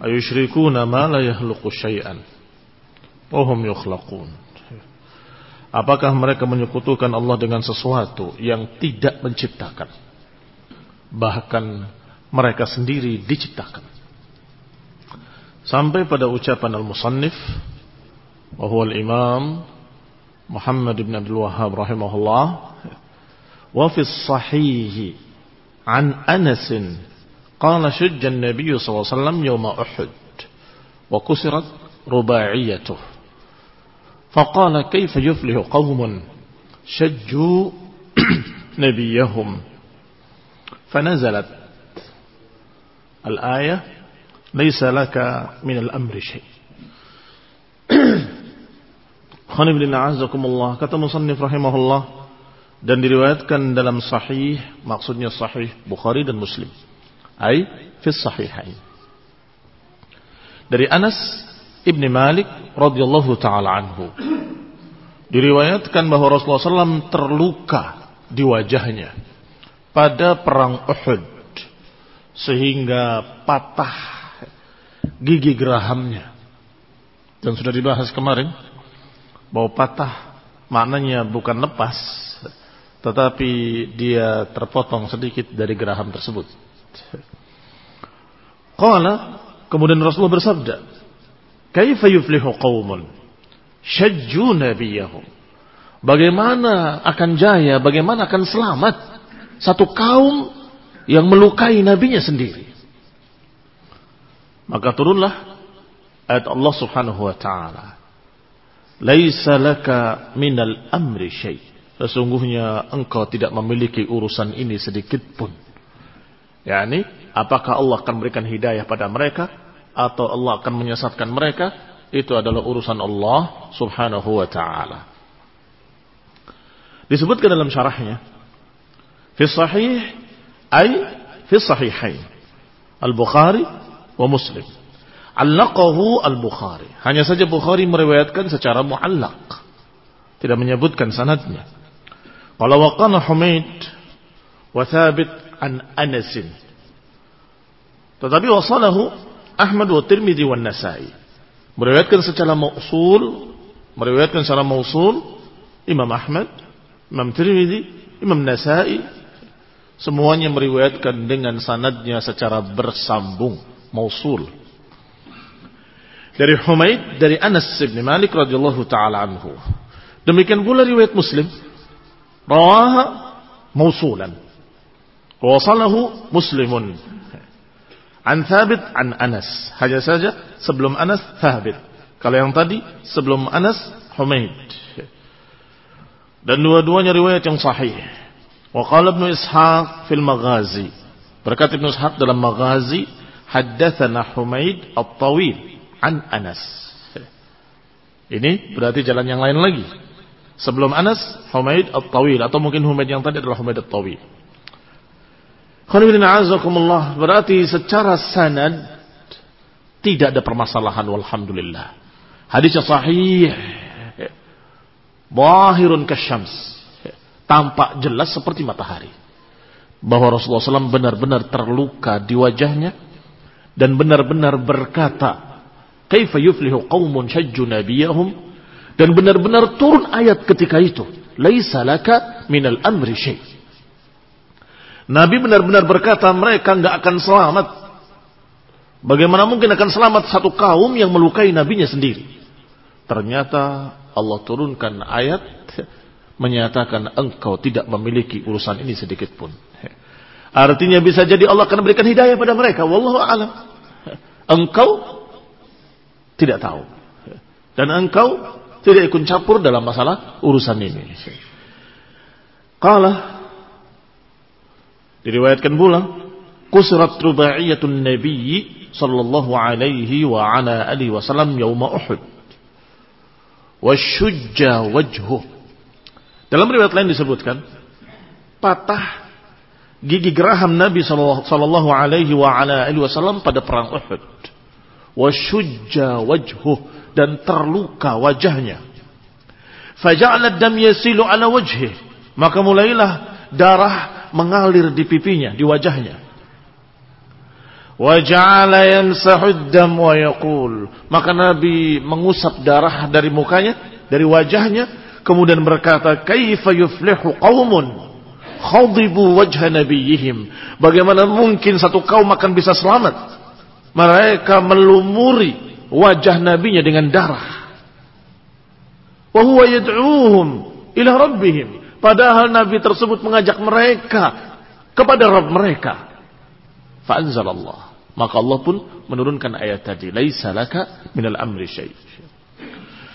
ayushrikuna ma la yahluqu syai'an wahum yukhlaqun Apakah mereka menyekutukan Allah dengan sesuatu yang tidak menciptakan? Bahkan mereka sendiri diciptakan. Sampai pada ucapan al-musannif wa al-imam Muhammad bin Abdul Wahhab rahimahullah wa fi an Anas قال شج النبي صلى الله عليه وسلم يوم أحد وكسرت رباعيته. فقال كيف يفلح قوم شجوا نبيهم. فنزلت الآية ليس لك من الأمر شيء. خنب لنا عزكم الله كتم صنف رحمه الله dan diriwayatkan dalam sahih maksudnya sahih Bukhari dan Muslim. Ai fi sahihain. Dari Anas ibni Malik radhiyallahu taala anhu. Diriwayatkan bahwa Rasulullah SAW terluka di wajahnya pada perang Uhud sehingga patah gigi gerahamnya. Dan sudah dibahas kemarin bahwa patah maknanya bukan lepas tetapi dia terpotong sedikit dari geraham tersebut. Qala kemudian Rasulullah bersabda, "Kaifa yuflihu qaumun syajju nabiyahum?" Bagaimana akan jaya, bagaimana akan selamat satu kaum yang melukai nabinya sendiri? Maka turunlah ayat Allah Subhanahu wa taala. "Laisa laka minal amri syai'." Sesungguhnya engkau tidak memiliki urusan ini sedikit pun yakni apakah Allah akan memberikan hidayah pada mereka atau Allah akan menyesatkan mereka itu adalah urusan Allah Subhanahu wa taala. Disebutkan dalam syarahnya fi sahih ay fi sahihain Al-Bukhari wa Muslim. Allaqahu Al-Bukhari. Hanya saja Bukhari meriwayatkan secara muallaq. Tidak menyebutkan sanadnya. kalau wa Humaid wa Thabit an Anasin. Tetapi wasalahu Ahmad wa Tirmidzi wa Nasai. Meriwayatkan secara mausul, meriwayatkan secara mausul Imam Ahmad, Imam Tirmidzi, Imam Nasai semuanya meriwayatkan dengan sanadnya secara bersambung, mausul. Dari Humaid dari Anas bin Malik radhiyallahu taala anhu. Demikian pula riwayat Muslim rawaha mausulan Wasalahu Muslimun. An Thabit an Anas. Hanya saja sebelum Anas Thabit. Kalau yang tadi sebelum Anas Humaid. Dan dua-duanya riwayat yang sahih. Wa qala Ibnu Ishaq fil Maghazi. Berkata Ibnu Ishaq dalam Maghazi, haddatsana Humaid at-Tawil an Anas. Ini berarti jalan yang lain lagi. Sebelum Anas, Humaid at-Tawil atau mungkin Humaid yang tadi adalah Humaid at-Tawil. Berarti secara sanad tidak ada permasalahan walhamdulillah. Hadisnya sahih. Bahirun kasyams. Tampak jelas seperti matahari. Bahwa Rasulullah SAW benar-benar terluka di wajahnya. Dan benar-benar berkata. Kaifa yuflihu qawmun syajju nabiyahum. Dan benar-benar turun ayat ketika itu. Laisa laka minal amri syait. Nabi benar-benar berkata mereka nggak akan selamat. Bagaimana mungkin akan selamat satu kaum yang melukai nabinya sendiri? Ternyata Allah turunkan ayat menyatakan engkau tidak memiliki urusan ini sedikit pun. Artinya bisa jadi Allah akan berikan hidayah pada mereka. Wallahu alam. Engkau tidak tahu. Dan engkau tidak ikut campur dalam masalah urusan ini. Qala Diriwayatkan pula kusrat rubaiyatun nabi sallallahu alaihi wa ala alihi wasallam yauma Uhud. Wasyujja wajhu. Dalam riwayat lain disebutkan patah gigi geraham Nabi sallallahu alaihi wa ala alihi wasallam pada perang Uhud. Wasyujja wajhu dan terluka wajahnya. Faja'ala dam yasilu ala wajhi. Maka mulailah darah mengalir di pipinya, di wajahnya. Waja'ala yamsahu dam wa yaqul. Maka Nabi mengusap darah dari mukanya, dari wajahnya, kemudian berkata, "Kaifa yuflihu qaumun khadibu wajha nabiyihim?" Bagaimana mungkin satu kaum akan bisa selamat? Mereka melumuri wajah nabinya dengan darah. Wa huwa yad'uuhum ila rabbihim. Padahal Nabi tersebut mengajak mereka kepada Rabb mereka. Fa'anzalallah. Maka Allah pun menurunkan ayat tadi. Laisa laka minal amri syai.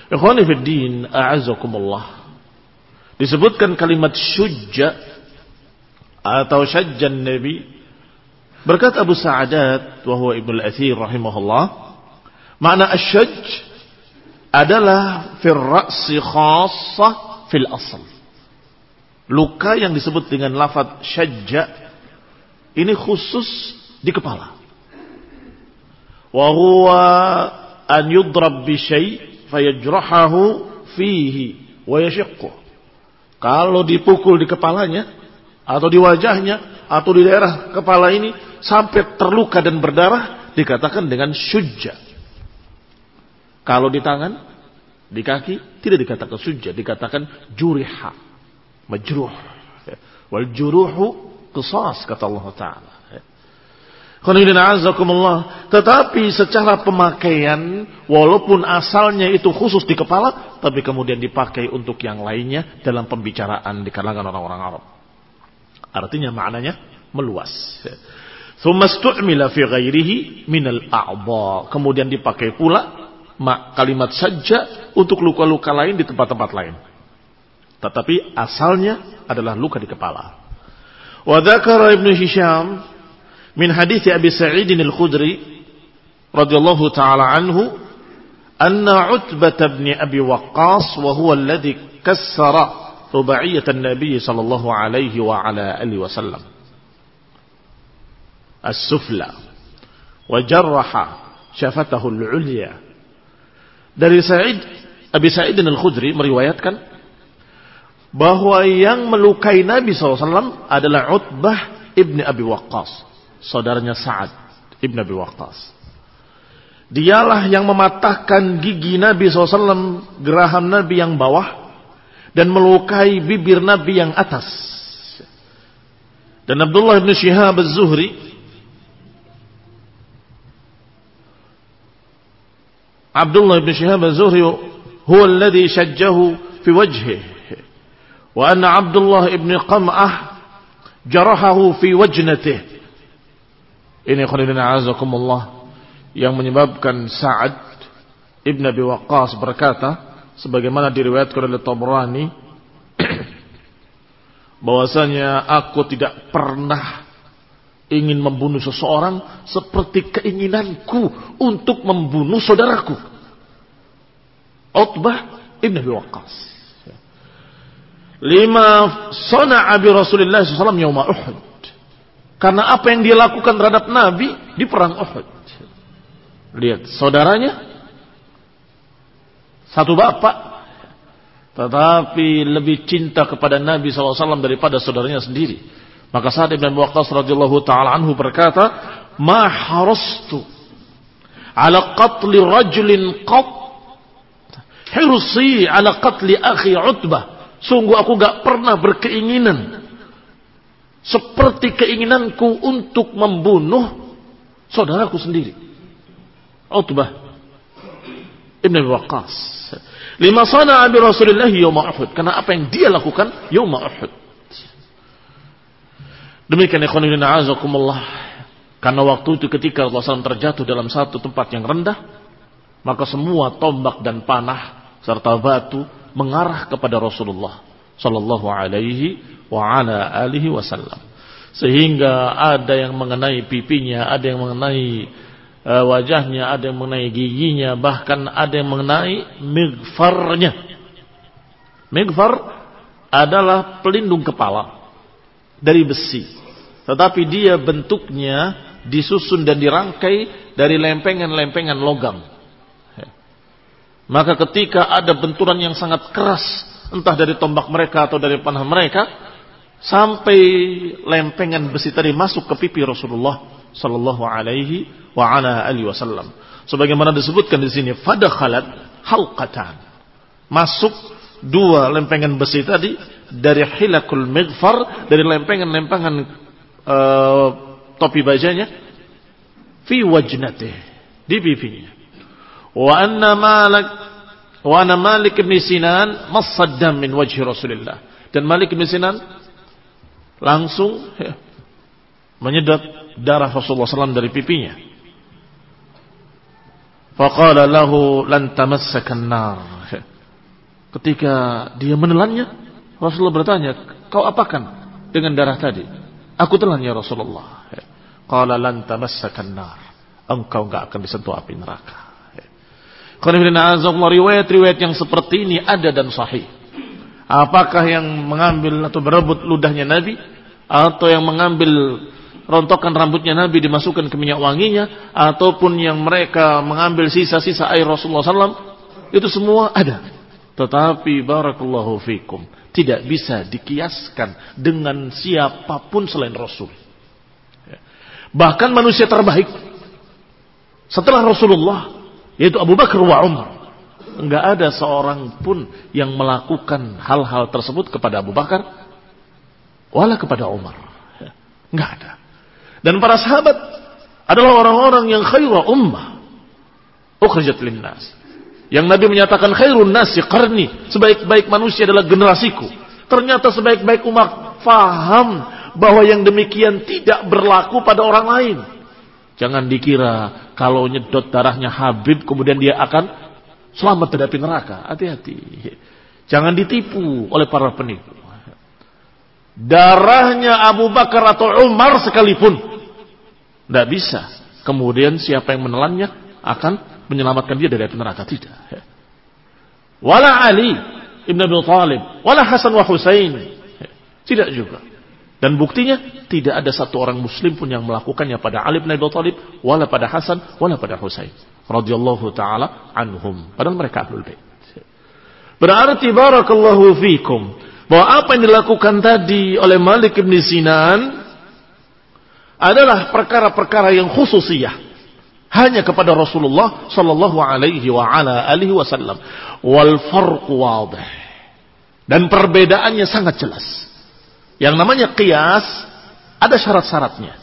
Ikhwani fi din, a'azakumullah. Disebutkan kalimat syujja atau syajjan Nabi. Berkata Abu Sa'adat, wahwa Ibn al-Athir rahimahullah. Makna asyajj adalah fil ra'si khassa fil asal. Luka yang disebut dengan lafad syajja ini khusus di kepala. Wa huwa an yudrab bi syai' fayajrahahu fihi wa yashiqqu. Kalau dipukul di kepalanya atau di wajahnya atau di daerah kepala ini sampai terluka dan berdarah dikatakan dengan syujja. Kalau di tangan, di kaki tidak dikatakan syujja, dikatakan juriha majruh. Wal juruhu qisas kata Allah Ta'ala. Tetapi secara pemakaian, walaupun asalnya itu khusus di kepala, tapi kemudian dipakai untuk yang lainnya dalam pembicaraan di kalangan orang-orang Arab. Artinya maknanya meluas. fi ghairihi minal a'ba. Kemudian dipakai pula kalimat saja untuk luka-luka lain di tempat-tempat lain. Tetapi asalnya adalah luka di kepala. Wa dzakara Ibnu Hisham min hadits Abi Sa'id Al-Khudri radhiyallahu taala anhu anna Utbah bin Abi Waqqas wa huwa alladhi kassara rubaiyat an-nabi sallallahu alaihi wa ala alihi wasallam as-sufla wa jarraha syafatahu al-ulya dari Sa'id Abi Sa'id Al-Khudri meriwayatkan bahwa yang melukai Nabi SAW adalah Utbah ibni Abi Waqqas. Saudaranya Sa'ad ibni Abi Waqqas. Dialah yang mematahkan gigi Nabi SAW, geraham Nabi yang bawah, dan melukai bibir Nabi yang atas. Dan Abdullah bin Syihab az-Zuhri Abdullah bin Syihab az-Zuhri huwa alladhi shajjahu fi wajhihi wa anna Abdullah ibn Qam'ah jarahahu fi wajnatih ini khonidina azakumullah yang menyebabkan Sa'ad ibn Abi Waqqas berkata sebagaimana diriwayatkan oleh Tabrani bahwasanya aku tidak pernah ingin membunuh seseorang seperti keinginanku untuk membunuh saudaraku. Utbah ibn Abi Waqqas. Lima sana Abi Rasulullah SAW yawma Uhud. Karena apa yang dia lakukan terhadap Nabi di perang Uhud. Lihat, saudaranya satu bapak tetapi lebih cinta kepada Nabi SAW daripada saudaranya sendiri. Maka saat Ibn Waqqas radhiyallahu taala anhu berkata, "Ma harastu ala qatli rajulin qat hirsi ala qatli akhi Utbah." Sungguh aku gak pernah berkeinginan seperti keinginanku untuk membunuh saudaraku sendiri. Utbah Ibn Waqqas. Lima sana Abi Rasulullah yawma Uhud. Karena apa yang dia lakukan yawma Uhud. Demikian ikhwanuddin a'azakumullah. Karena waktu itu ketika Rasulullah terjatuh dalam satu tempat yang rendah. Maka semua tombak dan panah serta batu mengarah kepada Rasulullah Sallallahu alaihi wa ala alihi wasallam. Sehingga ada yang mengenai pipinya, ada yang mengenai uh, wajahnya, ada yang mengenai giginya, bahkan ada yang mengenai migfarnya. Migfar adalah pelindung kepala dari besi. Tetapi dia bentuknya disusun dan dirangkai dari lempengan-lempengan logam. Maka ketika ada benturan yang sangat keras, entah dari tombak mereka atau dari panah mereka, sampai lempengan besi tadi masuk ke pipi Rasulullah sallallahu alaihi wa ala alihi wasallam. Sebagaimana disebutkan di sini fadakhalat halqatan. Masuk dua lempengan besi tadi dari hilakul mighfar dari lempengan-lempengan uh, topi bajanya fi wajnatih di pipinya. Wa anna Malik wa anna Malik bin Sinan masaddam min wajhi Rasulillah. Dan Malik bin Sinan langsung ya, menyedot darah Rasulullah SAW dari pipinya. Faqala lahu lan tamassakan nar. Ketika dia menelannya, Rasulullah bertanya, "Kau apakan dengan darah tadi?" "Aku telan ya Rasulullah." Qala lan tamassakan nar. Engkau enggak akan disentuh api neraka. Riwayat-riwayat yang seperti ini ada dan sahih. Apakah yang mengambil atau berebut ludahnya Nabi atau yang mengambil rontokan rambutnya Nabi dimasukkan ke minyak wanginya ataupun yang mereka mengambil sisa-sisa air Rasulullah SAW itu semua ada. Tetapi barakallahu fikum tidak bisa dikiaskan dengan siapa pun selain Rasul. Bahkan manusia terbaik. Setelah Rasulullah yaitu Abu Bakar wa Umar enggak ada seorang pun yang melakukan hal-hal tersebut kepada Abu Bakar wala kepada Umar enggak ada dan para sahabat adalah orang-orang yang khairul ummah. Ukhrijat linnas. Yang Nabi menyatakan khairun nasi qarni. Sebaik-baik manusia adalah generasiku. Ternyata sebaik-baik umat faham bahwa yang demikian tidak berlaku pada orang lain. Jangan dikira kalau nyedot darahnya Habib kemudian dia akan selamat dari neraka. Hati-hati. Jangan ditipu oleh para penipu. Darahnya Abu Bakar atau Umar sekalipun tidak bisa. Kemudian siapa yang menelannya akan menyelamatkan dia dari api neraka. Tidak. Wala Ali Ibn Abi Talib. Wala Hasan wa Husain. Tidak juga. Dan buktinya tidak ada satu orang muslim pun yang melakukannya pada Ali bin Abi Thalib, wala pada Hasan, wala pada Husain. radhiyallahu taala anhum. Padahal mereka ahlul bait. Berarti barakallahu fikum bahwa apa yang dilakukan tadi oleh Malik bin Sinan adalah perkara-perkara yang khususiyah. hanya kepada Rasulullah sallallahu alaihi wa ala alihi wasallam. Wal farqu wadih. Dan perbedaannya sangat jelas. Yang namanya qiyas ada syarat-syaratnya.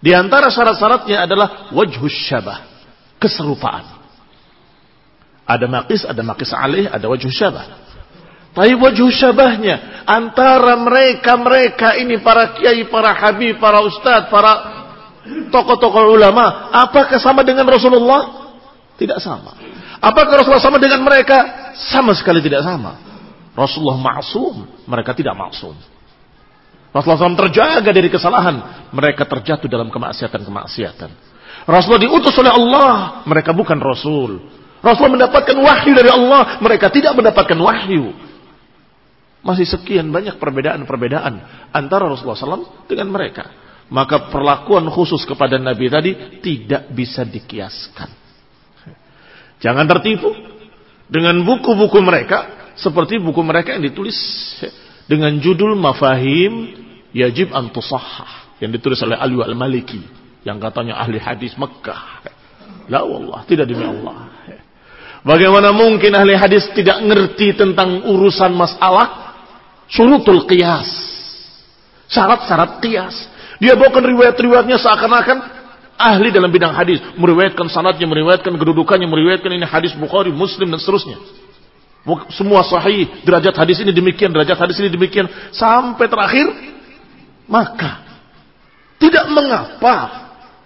Di antara syarat-syaratnya adalah wajhus syabah, keserupaan. Ada maqis, ada maqis alih, ada wajhus syabah. Tapi wajhus syabahnya antara mereka-mereka ini para kiai, para habib, para ustadz, para tokoh-tokoh ulama, apakah sama dengan Rasulullah? Tidak sama. Apakah Rasulullah sama dengan mereka? Sama sekali tidak sama. Rasulullah maksum, mereka tidak maksum. Rasulullah SAW terjaga dari kesalahan, mereka terjatuh dalam kemaksiatan-kemaksiatan. Rasulullah diutus oleh Allah, mereka bukan Rasul. Rasulullah mendapatkan wahyu dari Allah, mereka tidak mendapatkan wahyu. Masih sekian banyak perbedaan-perbedaan antara Rasulullah SAW dengan mereka maka perlakuan khusus kepada Nabi tadi tidak bisa dikiaskan. Jangan tertipu dengan buku-buku mereka seperti buku mereka yang ditulis dengan judul Mafahim Yajib Antusahah yang ditulis oleh Ali Al-Maliki yang katanya ahli hadis Mekah. La Allah, tidak demi Allah. Bagaimana mungkin ahli hadis tidak ngerti tentang urusan masalah surutul qiyas. Syarat-syarat qiyas dia bawakan riwayat-riwayatnya seakan-akan ahli dalam bidang hadis, meriwayatkan sanadnya, meriwayatkan kedudukannya, meriwayatkan ini hadis Bukhari, Muslim dan seterusnya. Semua sahih, derajat hadis ini demikian, derajat hadis ini demikian sampai terakhir maka tidak mengapa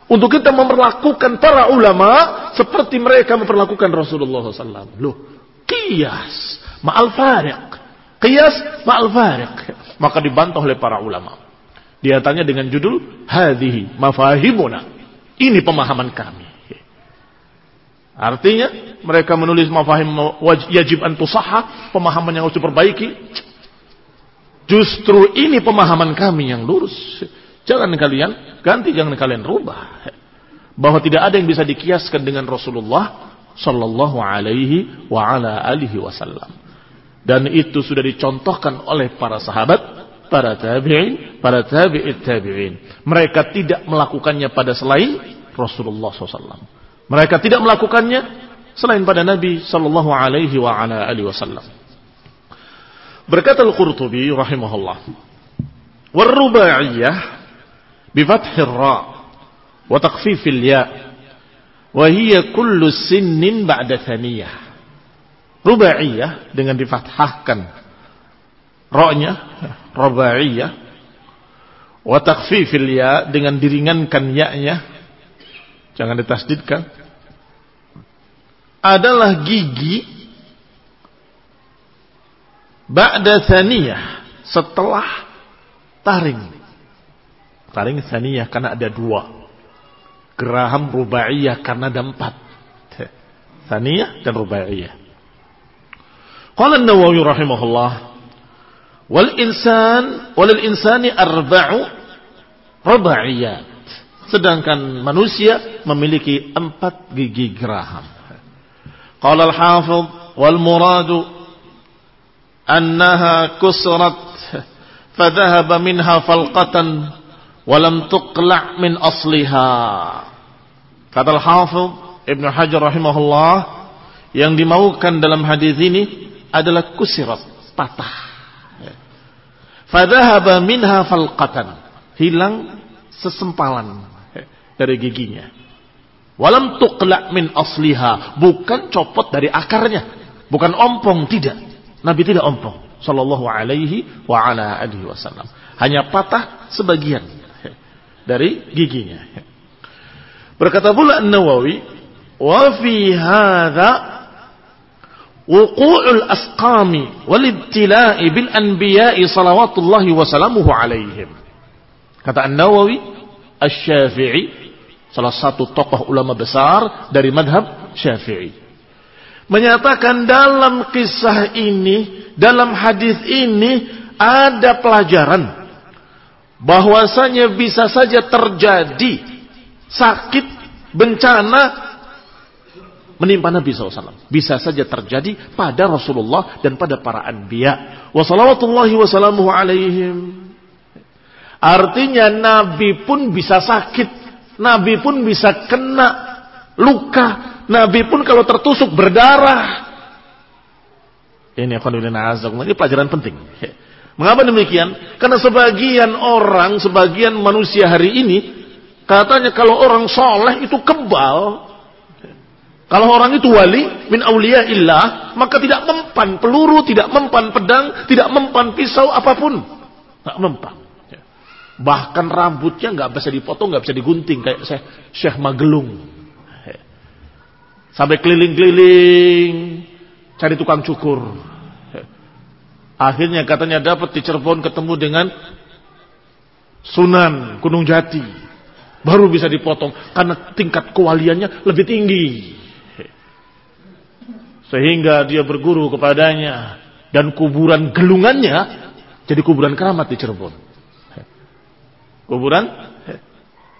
untuk kita memperlakukan para ulama seperti mereka memperlakukan Rasulullah SAW. Loh, kias ma'al fariq. Kias ma'al fariq. Maka dibantah oleh para ulama. Dia tanya dengan judul Hadihi mafahimuna. Ini pemahaman kami. Artinya mereka menulis mafahim wajib antusaha, pemahaman yang harus diperbaiki. Justru ini pemahaman kami yang lurus. Jangan kalian ganti, jangan kalian rubah. Bahwa tidak ada yang bisa dikiaskan dengan Rasulullah sallallahu alaihi wa ala alihi wasallam. Dan itu sudah dicontohkan oleh para sahabat para tabi'in, para tabi'it tabi'in. Mereka tidak melakukannya pada selain Rasulullah SAW. Mereka tidak melakukannya selain pada Nabi sallallahu alaihi wasallam. Berkata Al-Qurtubi rahimahullah, "War-rubaiyah bi fathir ra wa takhfifil ya wa hiya kullu sinnin ba'da thaniyah." Rubaiyah dengan difathahkan Roknya Rabaiyah Wa takfifil ya Dengan diringankan ya-nya Jangan ditasdidkan. Adalah gigi Ba'da thaniyah Setelah Taring. Taring thaniyah karena ada dua. Geraham rubaiyah karena ada empat. Thaniyah dan rubaiyah. Qala Nawawi rahimahullah Wal insan walil insani arba'u rubaiyat. Sedangkan manusia memiliki empat gigi geraham. Qala al-hafidh wal muradu annaha kusrat fadhahaba minha falqatan walam tuqla' min asliha. Kata al-hafidh Ibnu Hajar rahimahullah yang dimaukan dalam hadis ini adalah kusirat, patah. Fadhahaba minha falqatan. Hilang sesempalan dari giginya. Walam tuqla min asliha. Bukan copot dari akarnya. Bukan ompong, tidak. Nabi tidak ompong. Sallallahu alaihi wa ala alihi wasallam. Hanya patah sebagian dari giginya. Berkata pula An-Nawawi, "Wa fi hadza wuqu'ul asqami wal ibtila'i bil anbiya'i salawatullahi wa salamuhu alaihim. Kata An-Nawawi, Asy-Syafi'i, salah satu tokoh ulama besar dari madhab Syafi'i. Menyatakan dalam kisah ini, dalam hadis ini ada pelajaran bahwasanya bisa saja terjadi sakit bencana menimpa Nabi SAW. Bisa saja terjadi pada Rasulullah dan pada para anbiya. Wassalawatullahi wassalamuhu alaihim. Artinya Nabi pun bisa sakit. Nabi pun bisa kena luka. Nabi pun kalau tertusuk berdarah. Ini ini pelajaran penting. Mengapa demikian? Karena sebagian orang, sebagian manusia hari ini katanya kalau orang soleh itu kebal. Kalau orang itu wali min aulia illah, maka tidak mempan peluru, tidak mempan pedang, tidak mempan pisau apa pun. Tidak mempan. Bahkan rambutnya nggak bisa dipotong, nggak bisa digunting kayak saya Syekh Magelung. Sampai keliling-keliling cari tukang cukur. Akhirnya katanya dapat di Cirebon ketemu dengan Sunan Gunung Jati. Baru bisa dipotong karena tingkat kewaliannya lebih tinggi. Sehingga dia berguru kepadanya dan kuburan gelungannya jadi kuburan keramat di Cirebon. Kuburan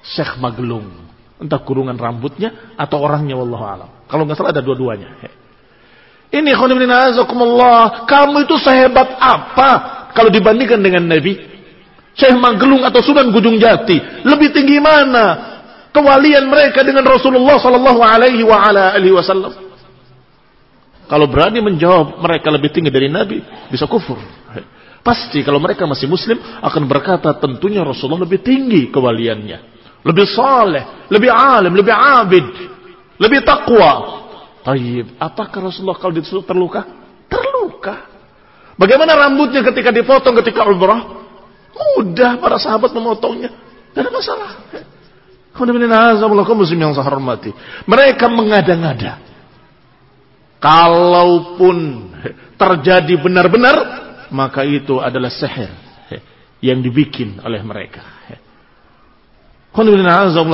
Syekh Magelung. Entah kurungan rambutnya atau orangnya wallahu alam. Kalau nggak salah ada dua-duanya. Ini khonibina kamu itu sehebat apa kalau dibandingkan dengan Nabi? Syekh Magelung atau Sunan Gunung Jati lebih tinggi mana kewalian mereka dengan Rasulullah sallallahu alaihi wasallam? Kalau berani menjawab mereka lebih tinggi dari Nabi, bisa kufur. Pasti kalau mereka masih muslim akan berkata tentunya Rasulullah lebih tinggi kewaliannya. Lebih saleh, lebih alim, lebih abid, lebih takwa. Taib, apakah Rasulullah kalau ditusuk terluka? Terluka. Bagaimana rambutnya ketika dipotong ketika umrah? Mudah para sahabat memotongnya. Tidak ada masalah. muslim yang saya hormati. Mereka mengada-ngada. Kalaupun terjadi benar-benar maka itu adalah sihir yang dibikin oleh mereka.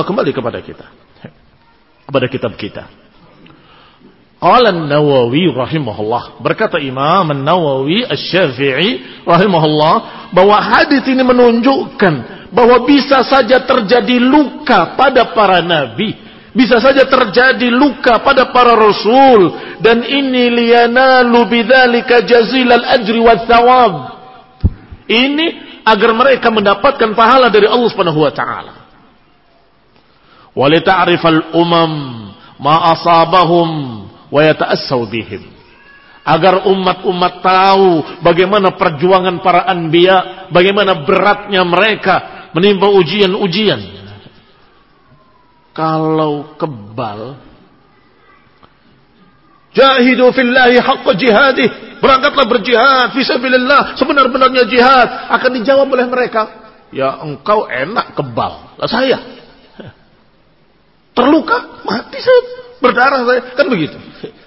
kembali kepada kita. Kepada kitab kita. Qala nawawi rahimahullah. Berkata Imam nawawi Asy-Syafi'i rahimahullah bahwa hadis ini menunjukkan bahwa bisa saja terjadi luka pada para nabi bisa saja terjadi luka pada para rasul dan ini liyanalu bidzalika jazilal ajri wa thawab. Ini agar mereka mendapatkan pahala dari Allah Subhanahu wa taala. Wa lita'rifal umam ma asabahum wa yata'assaw bihim. Agar umat-umat tahu bagaimana perjuangan para anbiya, bagaimana beratnya mereka menimba ujian-ujian kalau kebal jahidu fillahi haqqa jihadih. Berangkatlah berjihad fisabilillah sebenar-benarnya jihad akan dijawab oleh mereka. Ya engkau enak kebal. Lah saya. Terluka mati saya. Berdarah saya. Kan begitu?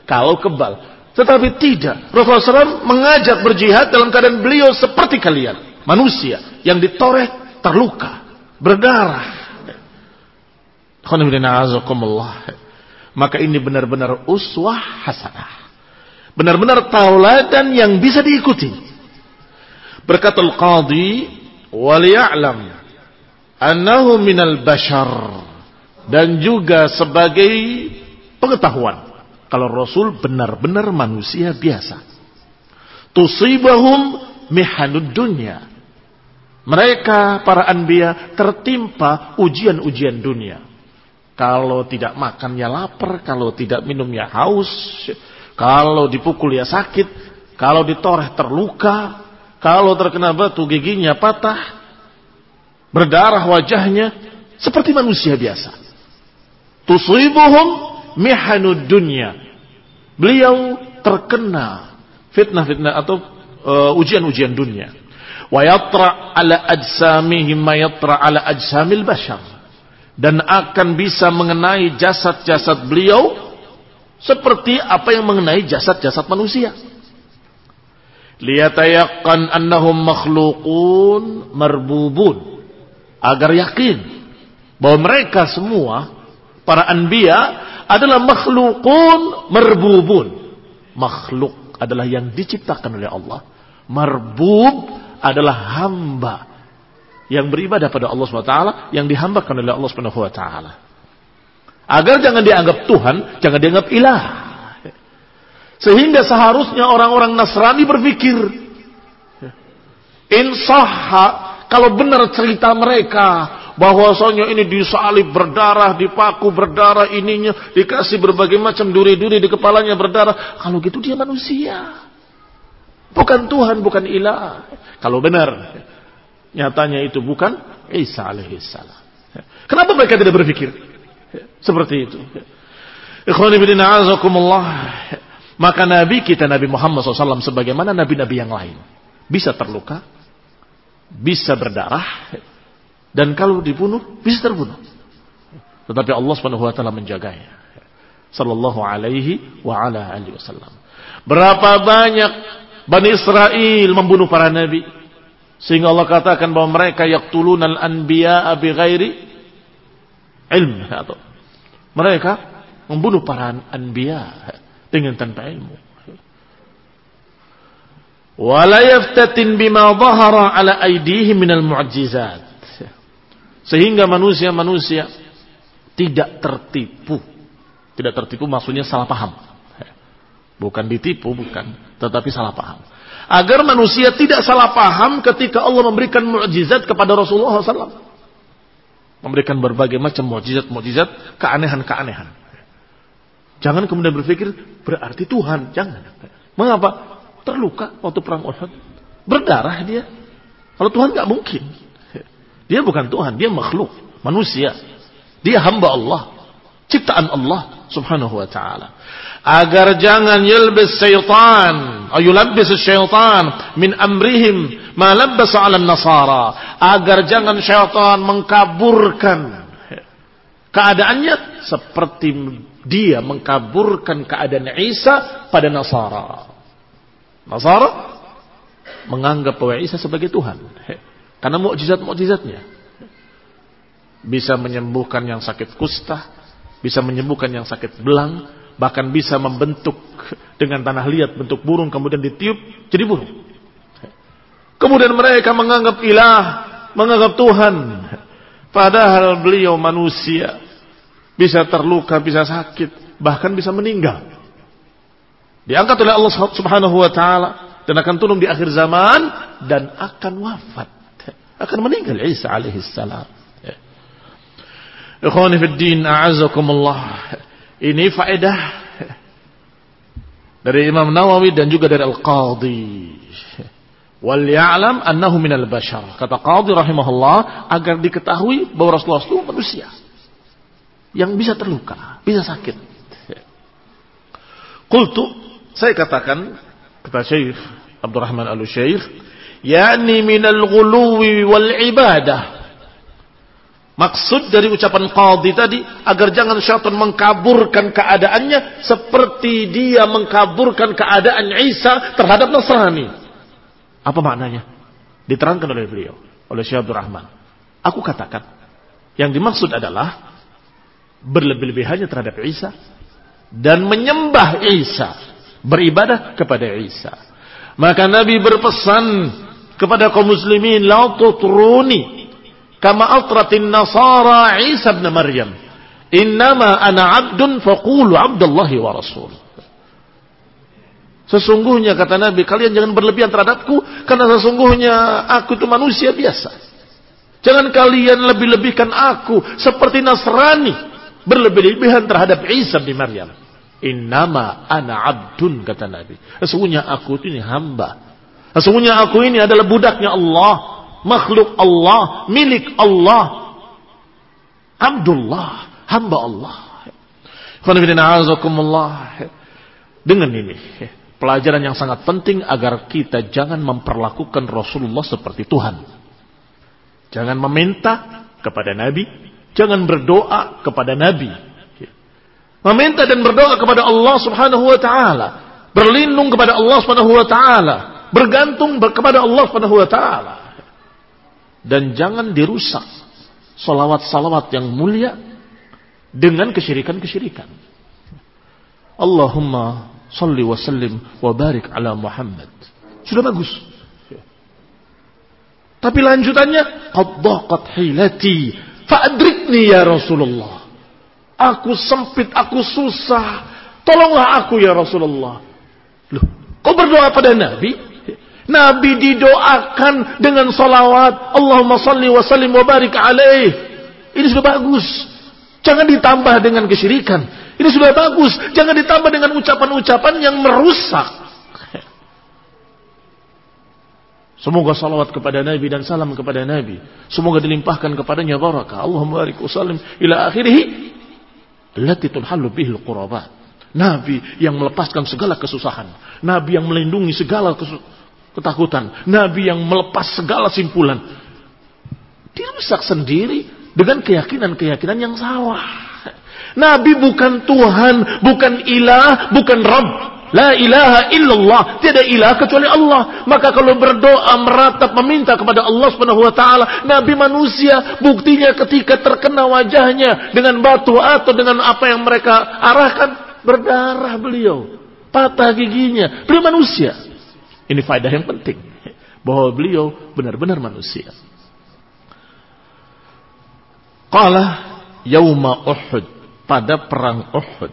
Kalau kebal. Tetapi tidak. Rasulullah SAW mengajak berjihad dalam keadaan beliau seperti kalian. Manusia yang ditoreh terluka berdarah maka ini benar-benar uswah hasanah. Benar-benar tauladan yang bisa diikuti. Berkata Al-Qadhi, وَلِيَعْلَمْ أَنَّهُ مِنَ الْبَشَرِ Dan juga sebagai pengetahuan. Kalau Rasul benar-benar manusia biasa. Tusibahum mihanud dunya. Mereka, para anbiya, tertimpa ujian-ujian dunia. Kalau tidak makan ya lapar, kalau tidak minum ya haus, kalau dipukul ya sakit, kalau ditoreh terluka, kalau terkena batu giginya patah, berdarah wajahnya, seperti manusia biasa. Tusibuhum mihanud dunya. Beliau terkena fitnah-fitnah atau uh, ujian-ujian dunia. Wa yatra ala ajsamihim ma yatra ala ajsamil bashar dan akan bisa mengenai jasad-jasad beliau seperti apa yang mengenai jasad-jasad manusia. Liyatayakkan annahum makhlukun marbubun. Agar yakin bahwa mereka semua para anbiya adalah makhlukun marbubun. Makhluk adalah yang diciptakan oleh Allah. Marbub adalah hamba yang beribadah pada Allah SWT yang dihambakan oleh Allah SWT. Agar jangan dianggap Tuhan, jangan dianggap ilah. Sehingga seharusnya orang-orang Nasrani berpikir, insah kalau benar cerita mereka bahwasanya ini disalib berdarah, dipaku berdarah ininya, dikasih berbagai macam duri-duri di kepalanya berdarah. Kalau gitu dia manusia. Bukan Tuhan, bukan ilah. Kalau benar, nyatanya itu bukan Isa alaihissalam. Kenapa mereka tidak berpikir seperti itu? Maka Nabi kita Nabi Muhammad SAW sebagaimana Nabi-Nabi yang lain. Bisa terluka. Bisa berdarah. Dan kalau dibunuh, bisa terbunuh. Tetapi Allah Subhanahu wa taala menjaganya. Sallallahu alaihi wa ala alihi wasallam. Berapa banyak Bani Israel membunuh para nabi sehingga Allah katakan bahwa mereka yaqtulunal anbiya'a bighairi ilm atau mereka membunuh para anbiya dengan tanpa ilmu. Wala yaftatin bima dhahara ala aydihim minal mu'jizat. Sehingga manusia-manusia tidak tertipu. Tidak tertipu maksudnya salah paham. Bukan ditipu, bukan. Tetapi salah paham. Agar manusia tidak salah paham ketika Allah memberikan mukjizat kepada Rasulullah SAW memberikan berbagai macam mukjizat-mukjizat, keanehan-keanehan. Jangan kemudian berpikir berarti Tuhan, jangan. Mengapa? Terluka waktu perang Uhud. Berdarah dia. Kalau Tuhan nggak mungkin. Dia bukan Tuhan, dia makhluk, manusia. Dia hamba Allah, ciptaan Allah Subhanahu wa taala. Agar jangan yelbis syaitan, ayulabbis syaitan min amrihim ma labbasa 'ala nasara agar jangan syaitan mengkaburkan keadaannya seperti dia mengkaburkan keadaan Isa pada Nasara. Nasara menganggap bahwa Isa sebagai Tuhan karena mukjizat-mukjizatnya bisa menyembuhkan yang sakit kusta, bisa menyembuhkan yang sakit belang, bahkan bisa membentuk dengan tanah liat bentuk burung kemudian ditiup jadi burung. Kemudian mereka menganggap ilah, menganggap Tuhan. Padahal beliau manusia. Bisa terluka, bisa sakit, bahkan bisa meninggal. Diangkat oleh Allah subhanahu wa ta'ala. Dan akan turun di akhir zaman. Dan akan wafat. Akan meninggal Isa alaihissalam. Ikhwani fi din, a'azakumullah. Ini faedah dari Imam Nawawi dan juga dari Al-Qadhi wal ya'lam annahu minal bashar. Kata Qadhi rahimahullah agar diketahui bahwa Rasulullah itu manusia yang bisa terluka, bisa sakit. Qultu saya katakan kata Syekh Abdurrahman Al-Syekh yakni minal ghuluwi wal ibadah. Maksud dari ucapan qadhi tadi agar jangan syaitan mengkaburkan keadaannya seperti dia mengkaburkan keadaan Isa terhadap Nasrani. Apa maknanya? Diterangkan oleh beliau, oleh Syekh Abdul Rahman. Aku katakan, yang dimaksud adalah berlebih-lebihannya terhadap Isa dan menyembah Isa, beribadah kepada Isa. Maka Nabi berpesan kepada kaum muslimin, la tutruni kama atratin nasara Isa bin Maryam. Innama ana abdun faqulu abdullahi wa rasul. Sesungguhnya kata Nabi, kalian jangan berlebihan terhadapku karena sesungguhnya aku itu manusia biasa. Jangan kalian lebih-lebihkan aku seperti Nasrani berlebih-lebihan terhadap Isa bin Maryam. Innama ana abdun kata Nabi. Sesungguhnya aku ini hamba. Sesungguhnya aku ini adalah budaknya Allah, makhluk Allah, milik Allah. Abdullah, hamba Allah. Dengan ini pelajaran yang sangat penting agar kita jangan memperlakukan Rasulullah seperti Tuhan. Jangan meminta kepada Nabi, jangan berdoa kepada Nabi. Meminta dan berdoa kepada Allah Subhanahu wa taala, berlindung kepada Allah Subhanahu wa taala, bergantung kepada Allah Subhanahu wa taala. Dan jangan dirusak salawat-salawat yang mulia dengan kesyirikan-kesyirikan. Allahumma Salli wa sallim wa barik ala Muhammad. Sudah bagus. Tapi lanjutannya, qad daqat hilati fa'adrikni ya Rasulullah. Aku sempit, aku susah. Tolonglah aku ya Rasulullah. Loh, kau berdoa pada Nabi? Nabi didoakan dengan salawat. Allahumma salli wa sallim wa barik alaih. Ini sudah bagus. Jangan ditambah dengan kesyirikan. Ini sudah bagus. Jangan ditambah dengan ucapan-ucapan yang merusak. Semoga salawat kepada Nabi dan salam kepada Nabi. Semoga dilimpahkan kepadanya barakah. Allahumma barik wa sallim ila akhirih. Lati tunhallu bihil qurabat. Nabi yang melepaskan segala kesusahan. Nabi yang melindungi segala ketakutan. Nabi yang melepas segala simpulan. Dirusak sendiri dengan keyakinan-keyakinan yang salah. Nabi bukan Tuhan, bukan ilah, bukan Rabb. La ilaha illallah. Tiada ilah kecuali Allah. Maka kalau berdoa, meratap, meminta kepada Allah subhanahu wa ta'ala. Nabi manusia. Buktinya ketika terkena wajahnya. Dengan batu atau dengan apa yang mereka arahkan. Berdarah beliau. Patah giginya. Beliau manusia. Ini faedah yang penting. Bahwa beliau benar-benar manusia. Qala yauma Uhud. Pada perang Uhud.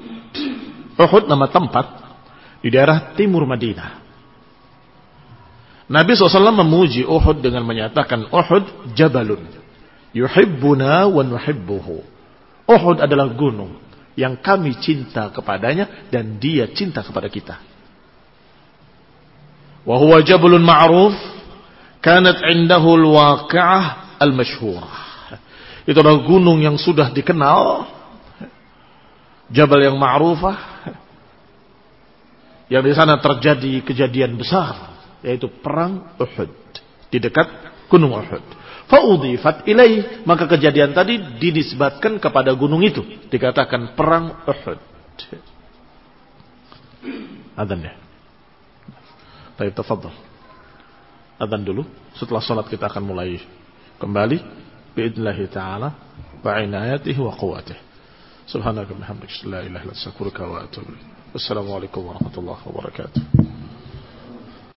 Uhud nama tempat di daerah timur Madinah. Nabi SAW memuji Uhud dengan menyatakan Uhud jabalun. Yuhibbuna wa nuhibbuhu. Uhud adalah gunung yang kami cinta kepadanya dan dia cinta kepada kita. Wa huwa jabalun ma'ruf kanat indahu al-waqi'ah al-mashhurah. Itu adalah gunung yang sudah dikenal. Jabal yang ma'rufah yang di sana terjadi kejadian besar yaitu perang Uhud di dekat gunung Uhud. Faudifat ilai maka kejadian tadi dinisbatkan kepada gunung itu dikatakan perang Uhud. Adzan Taib tafadhal. Adzan dulu, setelah salat kita akan mulai kembali biidznillah taala wa inayatihi wa quwwatihi. Subhanaka bihamdika la ilaha illa anta astaghfiruka wa atubu ilaik. Wassalamualaikum warahmatullahi wabarakatuh.